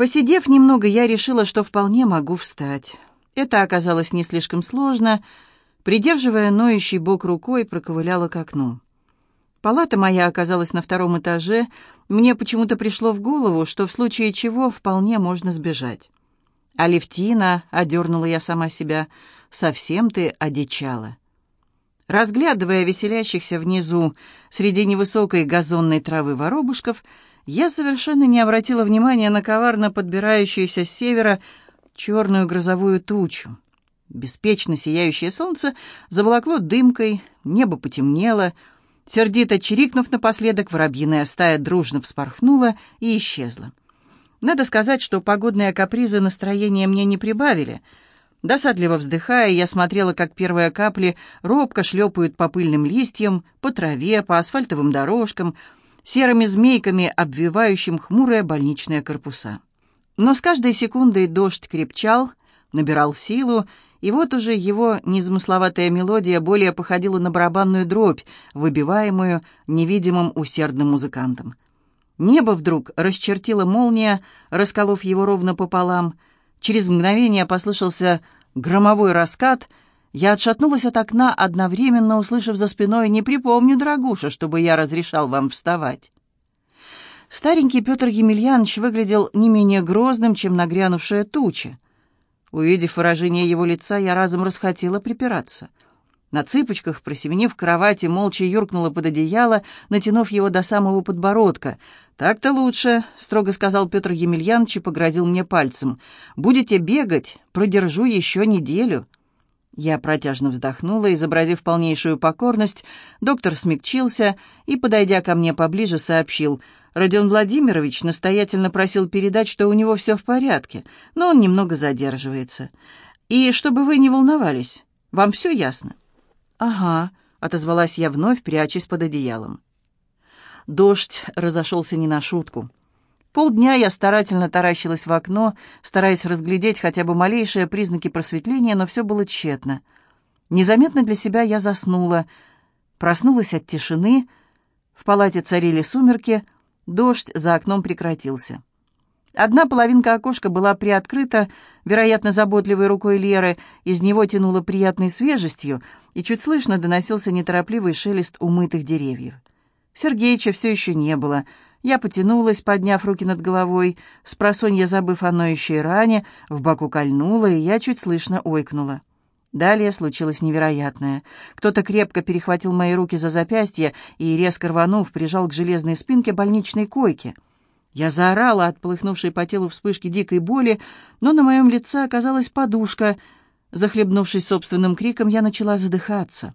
Посидев немного, я решила, что вполне могу встать. Это оказалось не слишком сложно. Придерживая ноющий бок рукой, проковыляла к окну. Палата моя оказалась на втором этаже. Мне почему-то пришло в голову, что в случае чего вполне можно сбежать. «Алевтина», — одернула я сама себя, — «совсем ты одичала». Разглядывая веселящихся внизу среди невысокой газонной травы воробушков, я совершенно не обратила внимания на коварно подбирающуюся с севера черную грозовую тучу. Беспечно сияющее солнце заволокло дымкой, небо потемнело, сердито чирикнув напоследок, воробьиная стая дружно вспорхнула и исчезла. Надо сказать, что погодные капризы настроения мне не прибавили. Досадливо вздыхая, я смотрела, как первые капли робко шлепают по пыльным листьям, по траве, по асфальтовым дорожкам, серыми змейками, обвивающим хмурые больничные корпуса. Но с каждой секундой дождь крепчал, набирал силу, и вот уже его незамысловатая мелодия более походила на барабанную дробь, выбиваемую невидимым усердным музыкантом. Небо вдруг расчертила молния, расколов его ровно пополам. Через мгновение послышался громовой раскат. Я отшатнулась от окна, одновременно услышав за спиной «Не припомню, дорогуша, чтобы я разрешал вам вставать». Старенький Петр Емельянович выглядел не менее грозным, чем нагрянувшая туча. Увидев выражение его лица, я разом расхотела припираться — на цыпочках, просеменив кровати, молча юркнула под одеяло, натянув его до самого подбородка. «Так-то лучше», — строго сказал Петр Емельянович и погрозил мне пальцем. «Будете бегать, продержу еще неделю». Я протяжно вздохнула, изобразив полнейшую покорность. Доктор смягчился и, подойдя ко мне поближе, сообщил. Родион Владимирович настоятельно просил передать, что у него все в порядке, но он немного задерживается. И чтобы вы не волновались, вам все ясно? «Ага», — отозвалась я вновь, прячась под одеялом. Дождь разошелся не на шутку. Полдня я старательно таращилась в окно, стараясь разглядеть хотя бы малейшие признаки просветления, но все было тщетно. Незаметно для себя я заснула. Проснулась от тишины. В палате царили сумерки, дождь за окном прекратился. Одна половинка окошка была приоткрыта, вероятно, заботливой рукой Леры, из него тянуло приятной свежестью, и чуть слышно доносился неторопливый шелест умытых деревьев. Сергеича все еще не было. Я потянулась, подняв руки над головой, с просонья забыв о ноющей ране, в боку кольнула, и я чуть слышно ойкнула. Далее случилось невероятное. Кто-то крепко перехватил мои руки за запястье и, резко рванув, прижал к железной спинке больничной койки — я заорала от полыхнувшей по телу вспышки дикой боли, но на моем лице оказалась подушка. Захлебнувшись собственным криком, я начала задыхаться.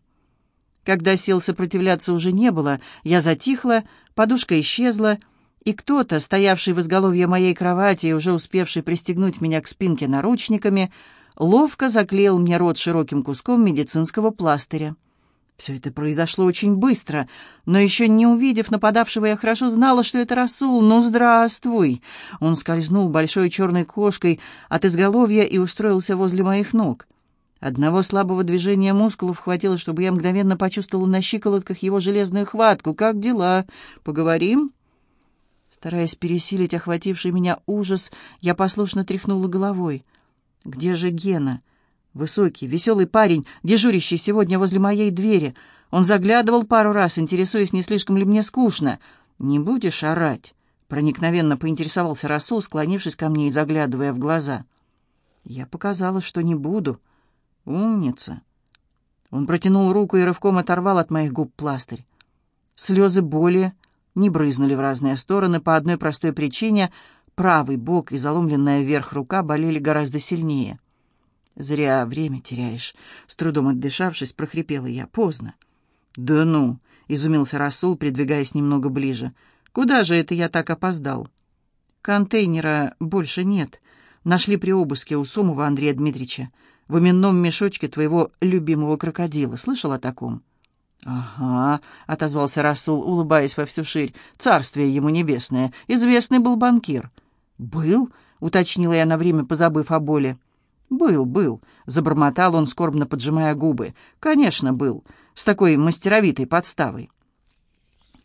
Когда сил сопротивляться уже не было, я затихла, подушка исчезла, и кто-то, стоявший в изголовье моей кровати и уже успевший пристегнуть меня к спинке наручниками, ловко заклеил мне рот широким куском медицинского пластыря. Все это произошло очень быстро, но еще не увидев нападавшего, я хорошо знала, что это Расул. «Ну, здравствуй!» Он скользнул большой черной кошкой от изголовья и устроился возле моих ног. Одного слабого движения мускулов хватило, чтобы я мгновенно почувствовала на щиколотках его железную хватку. «Как дела? Поговорим?» Стараясь пересилить охвативший меня ужас, я послушно тряхнула головой. «Где же Гена?» Высокий, веселый парень, дежурящий сегодня возле моей двери. Он заглядывал пару раз, интересуясь, не слишком ли мне скучно. «Не будешь орать?» — проникновенно поинтересовался Расул, склонившись ко мне и заглядывая в глаза. Я показала, что не буду. «Умница!» Он протянул руку и рывком оторвал от моих губ пластырь. Слезы боли не брызнули в разные стороны по одной простой причине — правый бок и заломленная вверх рука болели гораздо сильнее. «Зря время теряешь», — с трудом отдышавшись, прохрипела я. «Поздно». «Да ну!» — изумился Расул, придвигаясь немного ближе. «Куда же это я так опоздал?» «Контейнера больше нет. Нашли при обыске у Сомова Андрея Дмитриевича. В именном мешочке твоего любимого крокодила. Слышал о таком?» «Ага», — отозвался Расул, улыбаясь во всю ширь. «Царствие ему небесное. Известный был банкир». «Был?» — уточнила я на время, позабыв о боли. «Был, был», — забормотал он, скорбно поджимая губы. «Конечно, был. С такой мастеровитой подставой».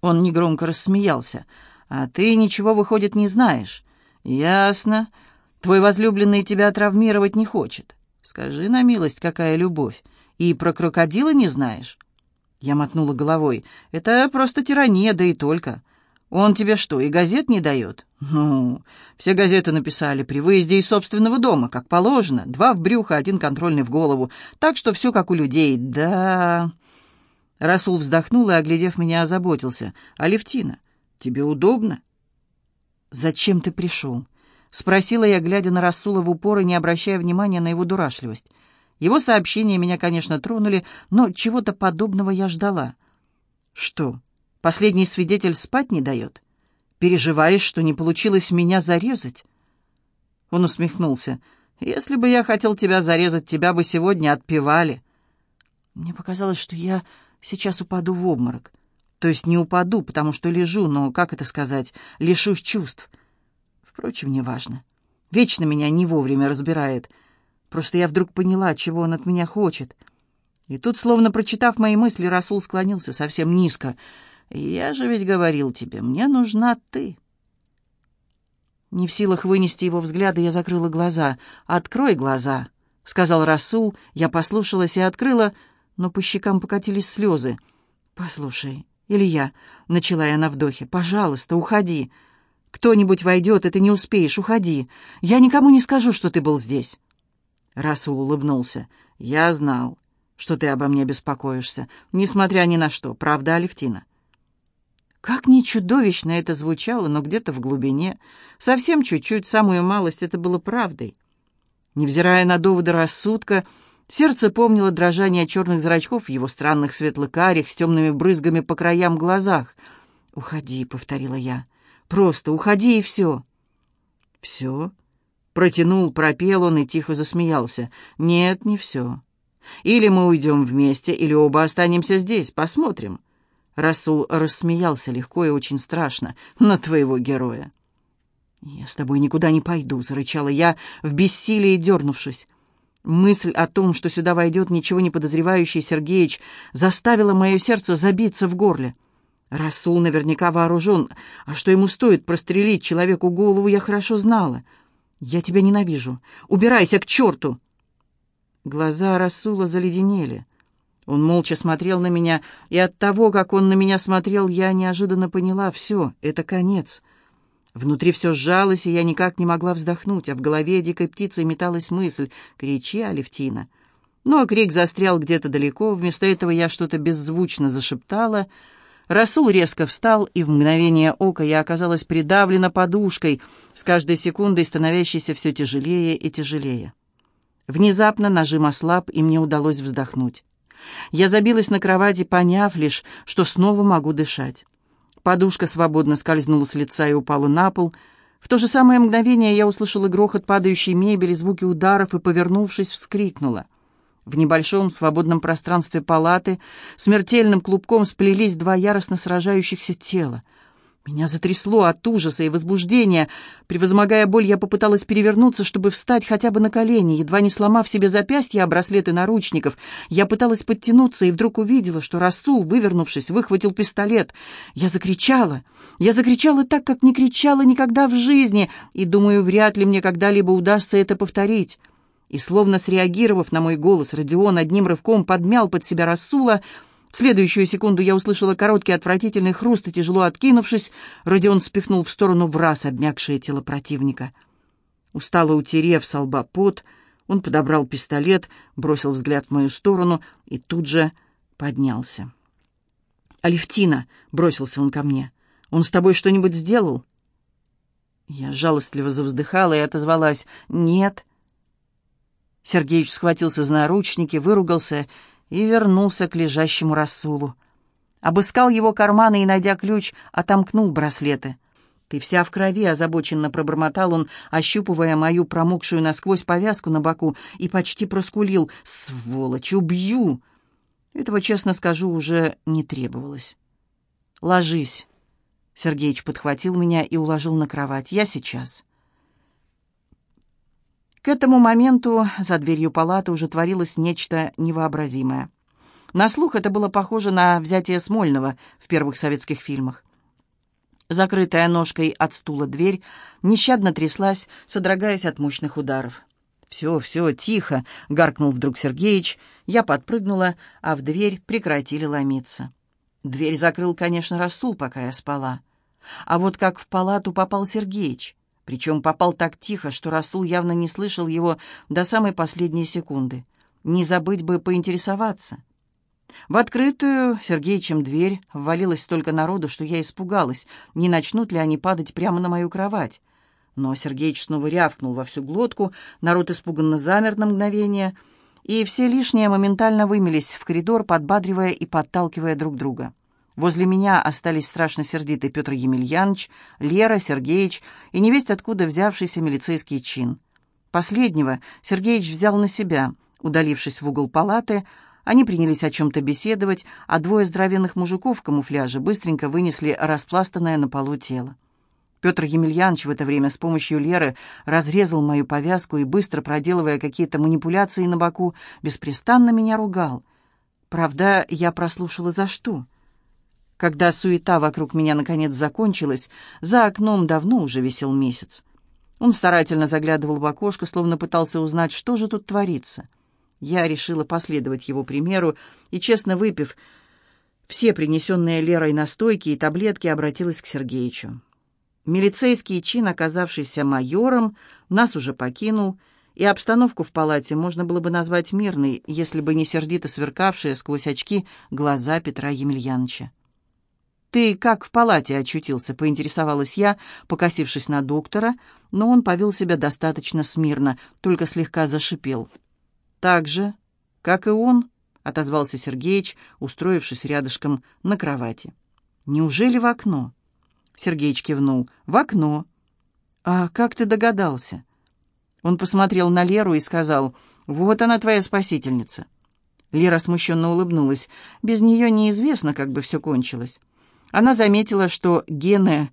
Он негромко рассмеялся. «А ты ничего, выходит, не знаешь. «Ясно. Твой возлюбленный тебя травмировать не хочет. Скажи на милость, какая любовь. И про крокодила не знаешь?» Я мотнула головой. «Это просто тирания, да и только. Он тебе что, и газет не дает?» «Ну, все газеты написали при выезде из собственного дома, как положено. Два в брюхо, один контрольный в голову. Так что все как у людей. Да...» Расул вздохнул и, оглядев меня, озаботился. «Алевтина, тебе удобно?» «Зачем ты пришел?» — спросила я, глядя на Расула в упор и не обращая внимания на его дурашливость. Его сообщения меня, конечно, тронули, но чего-то подобного я ждала. «Что, последний свидетель спать не дает? Переживаешь, что не получилось меня зарезать?» Он усмехнулся. «Если бы я хотел тебя зарезать, тебя бы сегодня отпевали». Мне показалось, что я сейчас упаду в обморок. То есть не упаду, потому что лежу, но, как это сказать, лишусь чувств. Впрочем, неважно. Вечно меня не вовремя разбирает. Просто я вдруг поняла, чего он от меня хочет. И тут, словно прочитав мои мысли, Расул склонился совсем низко. «Я же ведь говорил тебе, мне нужна ты». Не в силах вынести его взгляда, я закрыла глаза. «Открой глаза», — сказал Расул. Я послушалась и открыла, но по щекам покатились слезы. «Послушай, «Илья», — начала я на вдохе, — «пожалуйста, уходи. Кто-нибудь войдет, и ты не успеешь, уходи. Я никому не скажу, что ты был здесь». Расул улыбнулся. «Я знал, что ты обо мне беспокоишься, несмотря ни на что. Правда, Алевтина?» Как ни чудовищно это звучало, но где-то в глубине, совсем чуть-чуть, самую малость, это было правдой. Невзирая на доводы рассудка, Сердце помнило дрожание черных зрачков в его странных светло-карих с темными брызгами по краям глазах. «Уходи», — повторила я. «Просто уходи, и все». «Все?» Протянул, пропел он и тихо засмеялся. «Нет, не все. Или мы уйдем вместе, или оба останемся здесь. Посмотрим». Расул рассмеялся легко и очень страшно на твоего героя. «Я с тобой никуда не пойду», — зарычала я, в бессилии дернувшись. Мысль о том, что сюда войдет ничего не подозревающий Сергеич, заставила мое сердце забиться в горле. Расул наверняка вооружен, а что ему стоит прострелить человеку голову, я хорошо знала. «Я тебя ненавижу. Убирайся к черту!» Глаза Расула заледенели. Он молча смотрел на меня, и от того, как он на меня смотрел, я неожиданно поняла — все, это конец. Внутри все сжалось, и я никак не могла вздохнуть, а в голове дикой птицей металась мысль «Кричи, Алевтина». Но крик застрял где-то далеко, вместо этого я что-то беззвучно зашептала. Расул резко встал, и в мгновение ока я оказалась придавлена подушкой, с каждой секундой становящейся все тяжелее и тяжелее. Внезапно нажим ослаб, и мне удалось вздохнуть. Я забилась на кровати, поняв лишь, что снова могу дышать. Подушка свободно скользнула с лица и упала на пол. В то же самое мгновение я услышала грохот падающей мебели, звуки ударов и, повернувшись, вскрикнула. В небольшом свободном пространстве палаты смертельным клубком сплелись два яростно сражающихся тела — меня затрясло от ужаса и возбуждения. Превозмогая боль, я попыталась перевернуться, чтобы встать хотя бы на колени, едва не сломав себе запястья о браслеты наручников. Я пыталась подтянуться и вдруг увидела, что Расул, вывернувшись, выхватил пистолет. Я закричала. Я закричала так, как не кричала никогда в жизни, и, думаю, вряд ли мне когда-либо удастся это повторить. И, словно среагировав на мой голос, Родион одним рывком подмял под себя Расула — в следующую секунду я услышала короткий отвратительный хруст, и, тяжело откинувшись, Родион спихнул в сторону в раз обмякшее тело противника. Устало утерев со лба пот, он подобрал пистолет, бросил взгляд в мою сторону и тут же поднялся. «Алевтина!» — бросился он ко мне. «Он с тобой что-нибудь сделал?» Я жалостливо завздыхала и отозвалась «Нет». Сергеич схватился за наручники, выругался и вернулся к лежащему Расулу. Обыскал его карманы и, найдя ключ, отомкнул браслеты. «Ты вся в крови», — озабоченно пробормотал он, ощупывая мою промокшую насквозь повязку на боку, и почти проскулил. «Сволочь, убью!» Этого, честно скажу, уже не требовалось. «Ложись». Сергеич подхватил меня и уложил на кровать. «Я сейчас». К этому моменту за дверью палаты уже творилось нечто невообразимое. На слух это было похоже на взятие Смольного в первых советских фильмах. Закрытая ножкой от стула дверь нещадно тряслась, содрогаясь от мощных ударов. «Все, все, тихо!» — гаркнул вдруг Сергеич. Я подпрыгнула, а в дверь прекратили ломиться. Дверь закрыл, конечно, Расул, пока я спала. А вот как в палату попал Сергеич. Причем попал так тихо, что Расул явно не слышал его до самой последней секунды. Не забыть бы поинтересоваться. В открытую Сергеичем дверь ввалилось столько народу, что я испугалась, не начнут ли они падать прямо на мою кровать. Но Сергеич снова рявкнул во всю глотку, народ испуганно замер на мгновение, и все лишние моментально вымелись в коридор, подбадривая и подталкивая друг друга. Возле меня остались страшно сердитый Петр Емельянович, Лера, Сергеич и невесть откуда взявшийся милицейский чин. Последнего Сергеич взял на себя, удалившись в угол палаты, они принялись о чем-то беседовать, а двое здоровенных мужиков в камуфляже быстренько вынесли распластанное на полу тело. Петр Емельянович в это время с помощью Леры разрезал мою повязку и, быстро проделывая какие-то манипуляции на боку, беспрестанно меня ругал. Правда, я прослушала за что? Когда суета вокруг меня наконец закончилась, за окном давно уже висел месяц. Он старательно заглядывал в окошко, словно пытался узнать, что же тут творится. Я решила последовать его примеру и, честно выпив все принесенные Лерой настойки и таблетки, обратилась к Сергеичу. Милицейский чин, оказавшийся майором, нас уже покинул, и обстановку в палате можно было бы назвать мирной, если бы не сердито сверкавшие сквозь очки глаза Петра Емельяновича. «Ты как в палате очутился?» — поинтересовалась я, покосившись на доктора, но он повел себя достаточно смирно, только слегка зашипел. «Так же, как и он», — отозвался Сергеич, устроившись рядышком на кровати. «Неужели в окно?» Сергеич кивнул. «В окно». «А как ты догадался?» Он посмотрел на Леру и сказал, «Вот она, твоя спасительница». Лера смущенно улыбнулась. Без нее неизвестно, как бы все кончилось. Она заметила, что Гены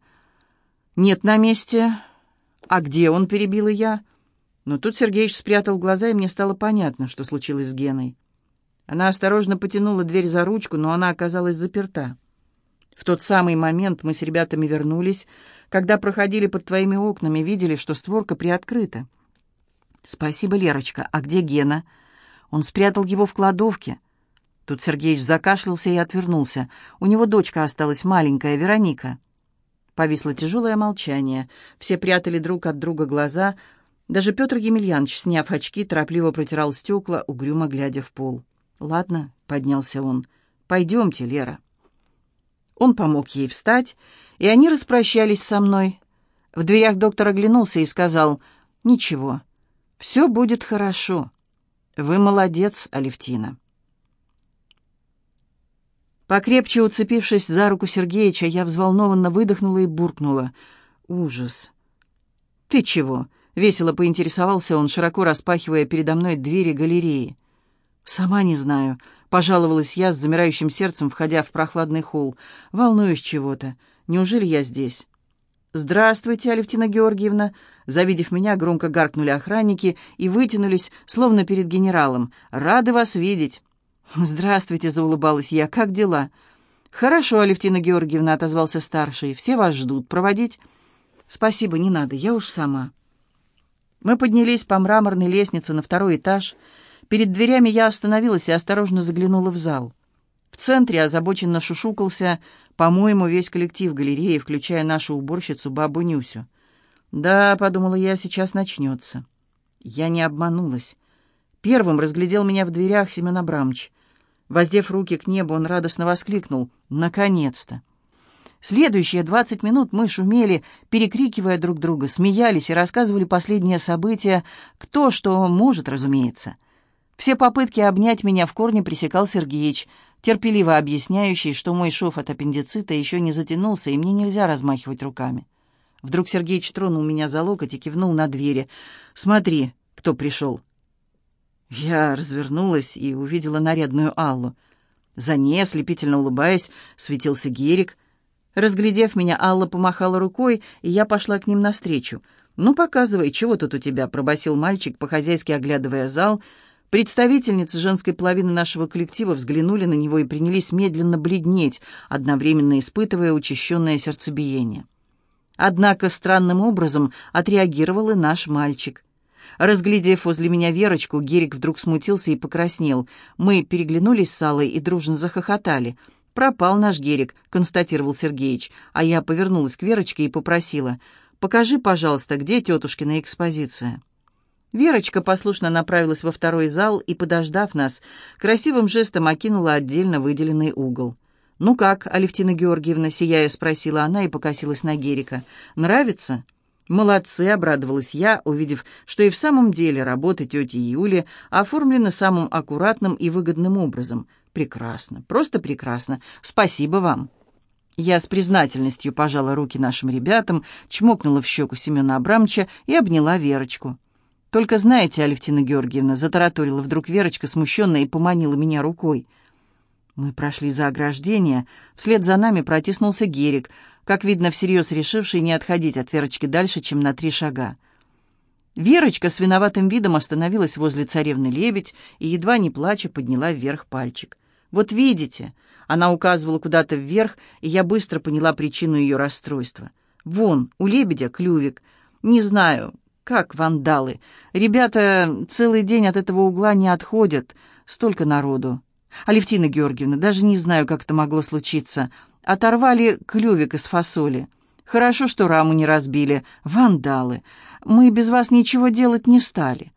нет на месте. «А где он?» — перебила я. Но тут Сергеич спрятал глаза, и мне стало понятно, что случилось с Геной. Она осторожно потянула дверь за ручку, но она оказалась заперта. В тот самый момент мы с ребятами вернулись, когда проходили под твоими окнами, видели, что створка приоткрыта. «Спасибо, Лерочка. А где Гена?» Он спрятал его в кладовке. Тут Сергеич закашлялся и отвернулся. У него дочка осталась маленькая, Вероника. Повисло тяжелое молчание. Все прятали друг от друга глаза, даже Петр Емельянович, сняв очки, торопливо протирал стекла, угрюмо глядя в пол. «Ладно», — поднялся он, — «пойдемте, Лера». Он помог ей встать, и они распрощались со мной. В дверях доктор оглянулся и сказал, «Ничего, все будет хорошо. Вы молодец, Алевтина». Покрепче уцепившись за руку Сергеича, я взволнованно выдохнула и буркнула. «Ужас!» «Ты чего?» Весело поинтересовался он, широко распахивая передо мной двери галереи. «Сама не знаю», — пожаловалась я с замирающим сердцем, входя в прохладный холл. «Волнуюсь чего-то. Неужели я здесь?» «Здравствуйте, Алевтина Георгиевна!» Завидев меня, громко гаркнули охранники и вытянулись, словно перед генералом. «Рады вас видеть!» «Здравствуйте!» — заулыбалась я. «Как дела?» «Хорошо, Алевтина Георгиевна», — отозвался старший. «Все вас ждут. Проводить?» «Спасибо, не надо. Я уж сама». Мы поднялись по мраморной лестнице на второй этаж. Перед дверями я остановилась и осторожно заглянула в зал. В центре озабоченно шушукался, по-моему, весь коллектив галереи, включая нашу уборщицу бабу Нюсю. «Да», — подумала я, — «сейчас начнется». Я не обманулась. Первым разглядел меня в дверях Семен Абрамович. Воздев руки к небу, он радостно воскликнул. «Наконец-то!» Следующие двадцать минут мы шумели, перекрикивая друг друга, смеялись и рассказывали последние события, кто что может, разумеется. Все попытки обнять меня в корне пресекал Сергеич, терпеливо объясняющий, что мой шов от аппендицита еще не затянулся, и мне нельзя размахивать руками. Вдруг Сергеич тронул меня за локоть и кивнул на двери. «Смотри, кто пришел». Я развернулась и увидела нарядную Аллу. За ней, ослепительно улыбаясь, светился Герик — Разглядев меня, Алла помахала рукой, и я пошла к ним навстречу. «Ну, показывай, чего тут у тебя?» — пробасил мальчик, по-хозяйски оглядывая зал. Представительницы женской половины нашего коллектива взглянули на него и принялись медленно бледнеть, одновременно испытывая учащенное сердцебиение. Однако странным образом отреагировал и наш мальчик. Разглядев возле меня Верочку, Герик вдруг смутился и покраснел. Мы переглянулись с Аллой и дружно захохотали. «Пропал наш Герик», — констатировал Сергеич, а я повернулась к Верочке и попросила, «Покажи, пожалуйста, где тетушкина экспозиция». Верочка послушно направилась во второй зал и, подождав нас, красивым жестом окинула отдельно выделенный угол. «Ну как, Алевтина Георгиевна?» — сияя спросила она и покосилась на Герика. «Нравится?» «Молодцы!» — обрадовалась я, увидев, что и в самом деле работа тети Юли оформлена самым аккуратным и выгодным образом. «Прекрасно, просто прекрасно. Спасибо вам!» Я с признательностью пожала руки нашим ребятам, чмокнула в щеку Семена Абрамовича и обняла Верочку. «Только знаете, Алевтина Георгиевна», — затараторила вдруг Верочка, смущенно, и поманила меня рукой. Мы прошли за ограждение, вслед за нами протиснулся Герик, как видно, всерьез решивший не отходить от Верочки дальше, чем на три шага. Верочка с виноватым видом остановилась возле царевны лебедь и, едва не плача, подняла вверх пальчик. «Вот видите!» — она указывала куда-то вверх, и я быстро поняла причину ее расстройства. «Вон, у лебедя клювик. Не знаю, как вандалы. Ребята целый день от этого угла не отходят. Столько народу. Алевтина Георгиевна, даже не знаю, как это могло случиться. Оторвали клювик из фасоли. Хорошо, что раму не разбили. Вандалы. Мы без вас ничего делать не стали.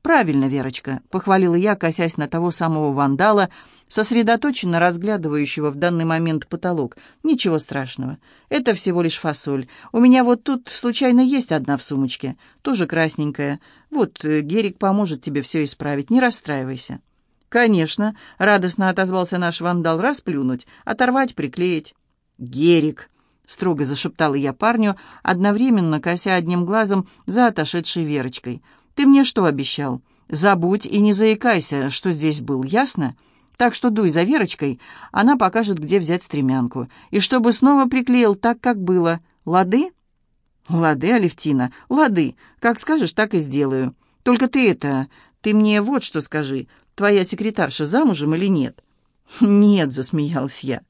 «Правильно, Верочка», — похвалила я, косясь на того самого вандала, сосредоточенно разглядывающего в данный момент потолок. «Ничего страшного. Это всего лишь фасоль. У меня вот тут случайно есть одна в сумочке, тоже красненькая. Вот, э, Герик поможет тебе все исправить, не расстраивайся». «Конечно», — радостно отозвался наш вандал, — «расплюнуть, оторвать, приклеить». «Герик», — строго зашептала я парню, одновременно кося одним глазом за отошедшей Верочкой — ты мне что обещал? Забудь и не заикайся, что здесь был, ясно? Так что дуй за Верочкой, она покажет, где взять стремянку. И чтобы снова приклеил так, как было. Лады? Лады, Алевтина, лады. Как скажешь, так и сделаю. Только ты это... Ты мне вот что скажи. Твоя секретарша замужем или нет? Нет, засмеялась я.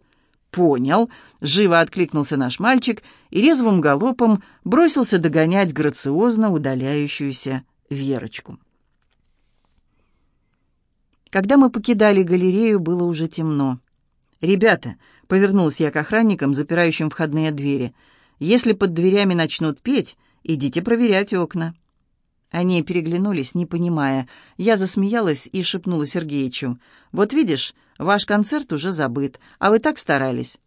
«Понял», — живо откликнулся наш мальчик и резвым галопом бросился догонять грациозно удаляющуюся Верочку. Когда мы покидали галерею, было уже темно. «Ребята», — повернулся я к охранникам, запирающим входные двери, «если под дверями начнут петь, идите проверять окна». Они переглянулись, не понимая. Я засмеялась и шепнула Сергеичу. «Вот видишь, ваш концерт уже забыт, а вы так старались».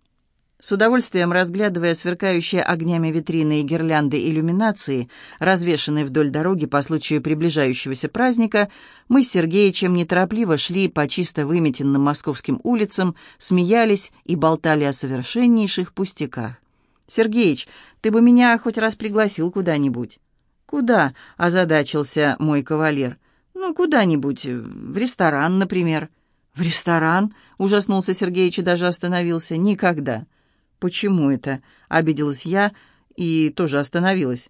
С удовольствием разглядывая сверкающие огнями витрины и гирлянды иллюминации, развешанные вдоль дороги по случаю приближающегося праздника, мы с Сергеичем неторопливо шли по чисто выметенным московским улицам, смеялись и болтали о совершеннейших пустяках. «Сергеич, ты бы меня хоть раз пригласил куда-нибудь?» «Куда?» — озадачился мой кавалер. «Ну, куда-нибудь, в ресторан, например». «В ресторан?» — ужаснулся Сергеич и даже остановился. «Никогда». «Почему это?» — обиделась я и тоже остановилась.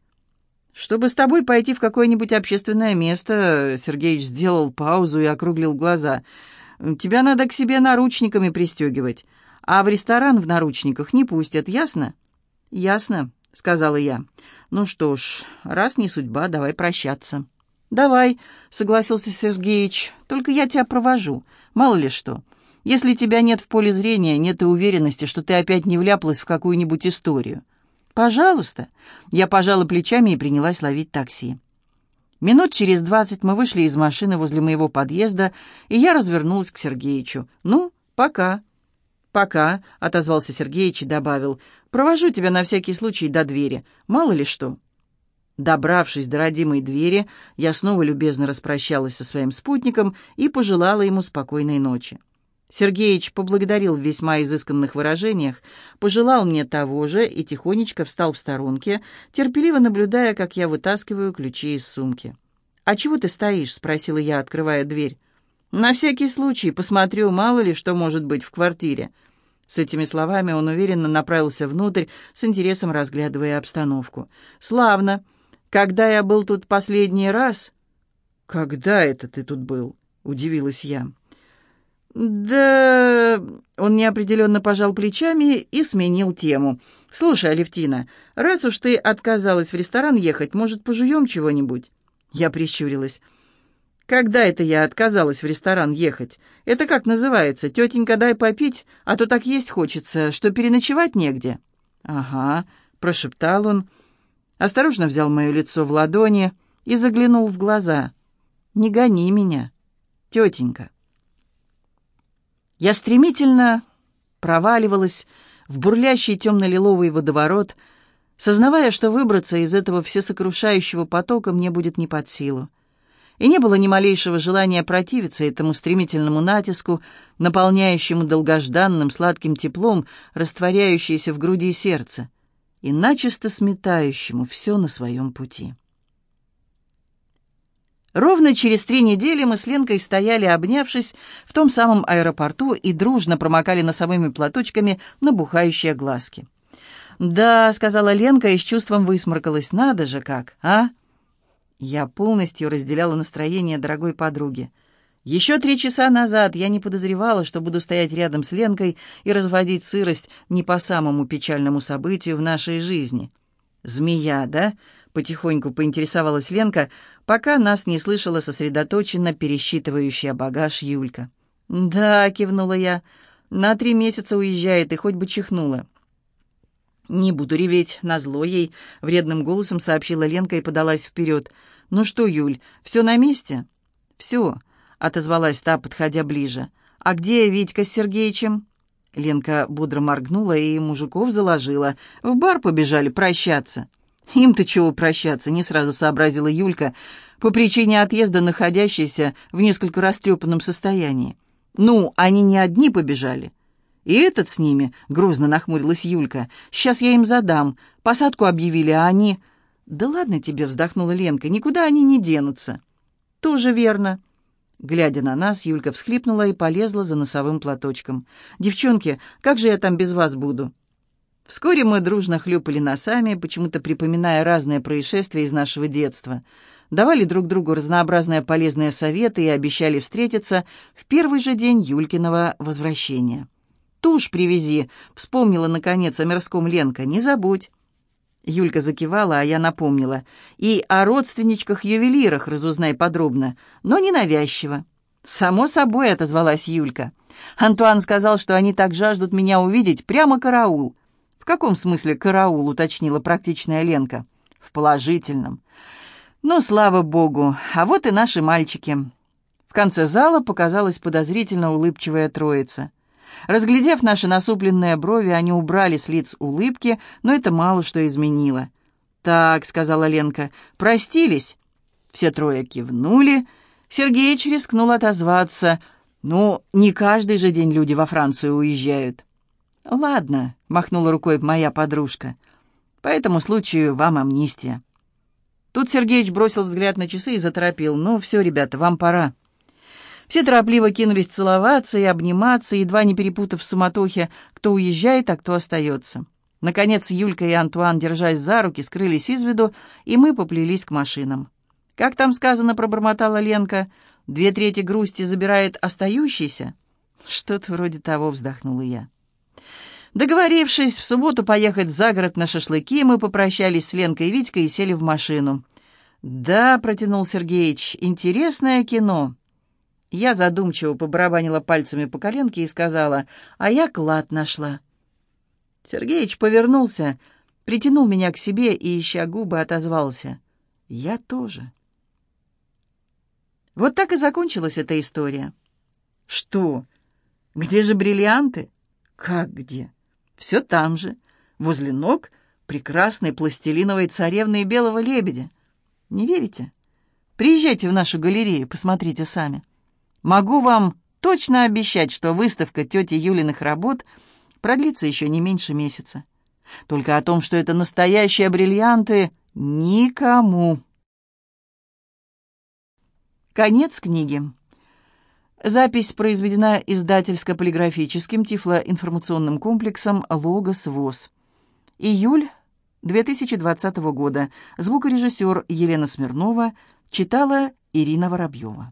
«Чтобы с тобой пойти в какое-нибудь общественное место», — Сергеич сделал паузу и округлил глаза. «Тебя надо к себе наручниками пристегивать, а в ресторан в наручниках не пустят, ясно?» «Ясно», — сказала я. «Ну что ж, раз не судьба, давай прощаться». «Давай», — согласился Сергеич, — «только я тебя провожу, мало ли что». Если тебя нет в поле зрения, нет и уверенности, что ты опять не вляпалась в какую-нибудь историю. Пожалуйста. Я пожала плечами и принялась ловить такси. Минут через двадцать мы вышли из машины возле моего подъезда, и я развернулась к Сергеичу. «Ну, пока». «Пока», — отозвался Сергеич и добавил. «Провожу тебя на всякий случай до двери. Мало ли что». Добравшись до родимой двери, я снова любезно распрощалась со своим спутником и пожелала ему спокойной ночи. Сергеич поблагодарил в весьма изысканных выражениях, пожелал мне того же и тихонечко встал в сторонке, терпеливо наблюдая, как я вытаскиваю ключи из сумки. «А чего ты стоишь?» — спросила я, открывая дверь. «На всякий случай, посмотрю, мало ли что может быть в квартире». С этими словами он уверенно направился внутрь, с интересом разглядывая обстановку. «Славно! Когда я был тут последний раз...» «Когда это ты тут был?» — удивилась я. «Да...» — он неопределенно пожал плечами и сменил тему. «Слушай, Алевтина, раз уж ты отказалась в ресторан ехать, может, пожуем чего-нибудь?» Я прищурилась. «Когда это я отказалась в ресторан ехать? Это как называется? Тетенька, дай попить, а то так есть хочется, что переночевать негде». «Ага», — прошептал он, осторожно взял мое лицо в ладони и заглянул в глаза. «Не гони меня, тетенька». Я стремительно проваливалась в бурлящий темно-лиловый водоворот, сознавая, что выбраться из этого всесокрушающего потока мне будет не под силу. И не было ни малейшего желания противиться этому стремительному натиску, наполняющему долгожданным сладким теплом, растворяющееся в груди сердце, и начисто сметающему все на своем пути. Ровно через три недели мы с Ленкой стояли, обнявшись, в том самом аэропорту и дружно промокали носовыми платочками набухающие глазки. «Да», — сказала Ленка и с чувством высморкалась, — «надо же как, а?» Я полностью разделяла настроение дорогой подруги. Еще три часа назад я не подозревала, что буду стоять рядом с Ленкой и разводить сырость не по самому печальному событию в нашей жизни. «Змея, да?» Потихоньку поинтересовалась Ленка, пока нас не слышала сосредоточенно пересчитывающая багаж Юлька. «Да», — кивнула я, — «на три месяца уезжает и хоть бы чихнула». «Не буду реветь, назло ей», — вредным голосом сообщила Ленка и подалась вперед. «Ну что, Юль, все на месте?» «Все», — отозвалась та, подходя ближе. «А где Витька с Сергеичем?» Ленка бодро моргнула и мужиков заложила. «В бар побежали прощаться». «Им-то чего прощаться?» — не сразу сообразила Юлька, по причине отъезда находящейся в несколько растрепанном состоянии. «Ну, они не одни побежали». «И этот с ними», — грузно нахмурилась Юлька. «Сейчас я им задам. Посадку объявили, а они...» «Да ладно тебе», — вздохнула Ленка, — «никуда они не денутся». «Тоже верно». Глядя на нас, Юлька всхлипнула и полезла за носовым платочком. «Девчонки, как же я там без вас буду?» Вскоре мы дружно хлюпали носами, почему-то припоминая разные происшествия из нашего детства. Давали друг другу разнообразные полезные советы и обещали встретиться в первый же день Юлькиного возвращения. «Тушь привези», — вспомнила, наконец, о мирском Ленка, — «не забудь». Юлька закивала, а я напомнила. «И о родственничках-ювелирах разузнай подробно, но ненавязчиво». «Само собой», — отозвалась Юлька. «Антуан сказал, что они так жаждут меня увидеть, прямо караул. «В каком смысле караул?» — уточнила практичная Ленка. «В положительном». «Ну, слава богу, а вот и наши мальчики». В конце зала показалась подозрительно улыбчивая троица. Разглядев наши насупленные брови, они убрали с лиц улыбки, но это мало что изменило. «Так», — сказала Ленка, — «простились». Все трое кивнули. Сергеич рискнул отозваться. «Ну, не каждый же день люди во Францию уезжают». «Ладно», — махнула рукой моя подружка. «По этому случаю вам амнистия». Тут Сергеич бросил взгляд на часы и заторопил. «Ну все, ребята, вам пора». Все торопливо кинулись целоваться и обниматься, едва не перепутав в суматохе, кто уезжает, а кто остается. Наконец Юлька и Антуан, держась за руки, скрылись из виду, и мы поплелись к машинам. «Как там сказано?» — пробормотала Ленка. «Две трети грусти забирает остающийся?» «Что-то вроде того», — вздохнула я. Договорившись в субботу поехать за город на шашлыки, мы попрощались с Ленкой и Витькой и сели в машину. «Да», — протянул Сергеич, — «интересное кино». Я задумчиво побарабанила пальцами по коленке и сказала, «А я клад нашла». Сергеич повернулся, притянул меня к себе и, ища губы, отозвался. «Я тоже». Вот так и закончилась эта история. «Что? Где же бриллианты?» «Как где?» Все там же, возле ног прекрасной пластилиновой царевны и белого лебедя. Не верите? Приезжайте в нашу галерею, посмотрите сами. Могу вам точно обещать, что выставка тети Юлиных работ продлится еще не меньше месяца. Только о том, что это настоящие бриллианты, никому. Конец книги. Запись произведена издательско-полиграфическим тифлоинформационным комплексом «Логос ВОЗ». Июль 2020 года. Звукорежиссер Елена Смирнова читала Ирина Воробьева.